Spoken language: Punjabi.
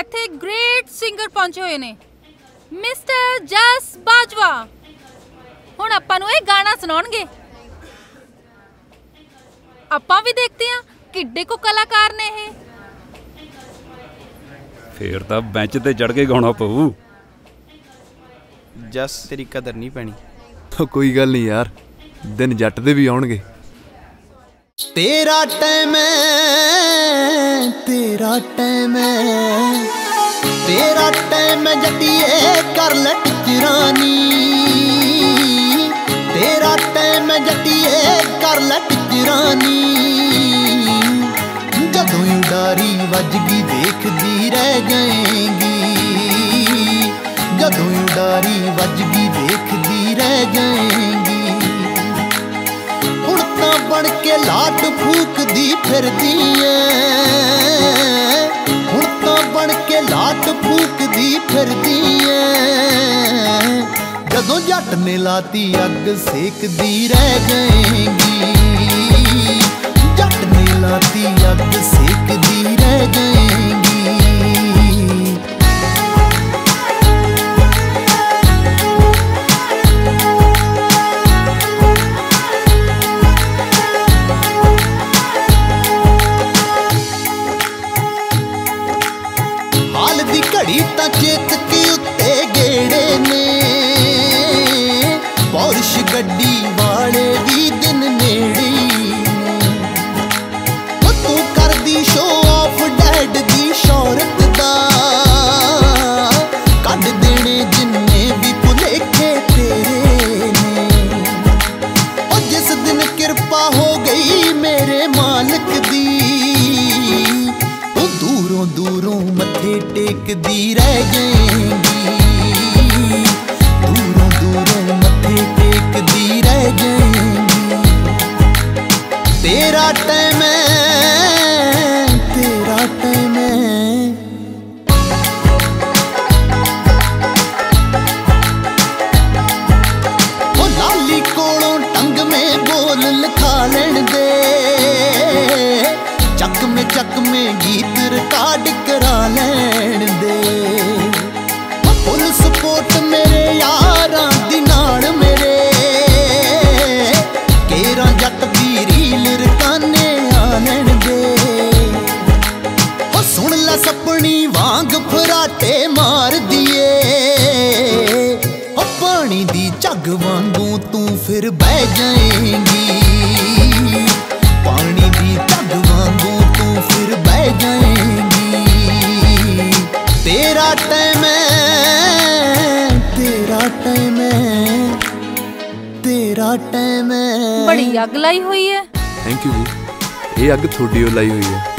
ਇੱਥੇ ਗ੍ਰੇਟ ਸਿੰਗਰ ਪਹੁੰਚੇ ਹੋਏ ਨੇ। ਮਿਸਟਰ ਜਸ ਬਾਜਵਾ। ਹੁਣ ਆਪਾਂ ਨੂੰ ਇਹ ਗਾਣਾ ਸੁਣਾਉਣਗੇ। ਆਪਾਂ ਵੀ ਦੇਖਦੇ ਹਾਂ ਕਿੱਡੇ ਕੋ ਕਲਾਕਾਰ ਨੇ ਇਹ। ਫੇਰ ਤਾਂ ਬੈਂਚ ਤੇ ਚੜ ਕੇ ਗਾਉਣਾ ਪਊ। ਜਸ ਤੇਰੀ ਕਦਰ ਨਹੀਂ ਪੈਣੀ। ਕੋਈ ਗੱਲ ਨਹੀਂ ਯਾਰ। ਦਿਨ ਜੱਟ ਦੇ ਵੀ ਆਉਣਗੇ। ਤੇਰਾ ਟਾਈਮ ਹੈ ਤੇਰਾ ਟਾਈਮ ਹੈ। ਤੇਰਾ ਟਾਈਮ ਹੈ ਜੱਟੀਏ ਕਰ ਲੈ ਟਿਚਰਾਨੀ। ਤੇਰਾ ਟਾਈਮ ਹੈ ਜੱਟੀਏ ਕਰ ਲੈ ਟਿਚਰਾਨੀ। ਜਦੋਂ ਉਡਾਰੀ ਵੱਜ ਗਈ ਦੇਖਦੀ ਰਹਿ ਜਾਏਗੀ। ਜਦੋਂ ਉਡਾਰੀ ਵੱਜ ਗਈ ਦੇਖਦੀ ਰਹਿ ਜਾਏਗੀ। ਹੁਣ ਤਾਂ ਬਣ ਕੇ ਲਾਟ ਫੂਕਦੀ ਫਿਰਦੀ ਐ। ਫਿਰਦੀ ਐ ਜਦੋਂ ਜੱਟ ਨੇ ਲਾਤੀ ਅੱਗ, ਸੇਕਦੀ ਰਹਿ ਜਾਏਗੀ ਜੱਟ ਨੇ ਲਾਤੀ ਅੱਗ, ਸੇਕਦੀ ਹਾਲ ਤਾਂ ਚੇਤਕੀ ਉੱਤੇ ਗੇੜੇ ਨੇ। ਪੌਰਸ਼ ਗੱਡੀ ਮੱਥੇ ਟੇਕਦੀ ਰਹਿ ਜਾਏਗੀ ਗੀਤ ਕਰਾ ਲੈਣ ਦੇ। ਉਹ ਫੁੱਲ ਸਪੋਰਟ ਮੇਰੇ ਯਾਰਾਂ ਦੀ ਨਾਲ ਮੇਰੇ। ਕੇਰਾਂ ਜੱਟ ਦੀ ਰੀਲ ਰਕਾਨੇ ਆ ਲੈਣ ਦੇ। ਉਹ ਸੁਣ ਲੈ ਸਪਣੀ ਵਾਂਗ ਫਰਾਟੇ ਮਾਰਦੀ ਏ ਉਹ ਪਾਣੀ ਦੀ ਝੱਗ ਵਾਂਗੂ ਤੂੰ ਫਿਰ ਬਹਿ ਜਾਏਂਗੀ। ਬੜੀ ਅੱਗ ਲਾਈ ਹੋਈ ਹੈ ਥੈਂਕ ਯੂ ਜੀ ਇਹ ਅੱਗ ਤੁਹਾਡੀ ਓ ਲਾਈ ਹੋਈ ਹੈ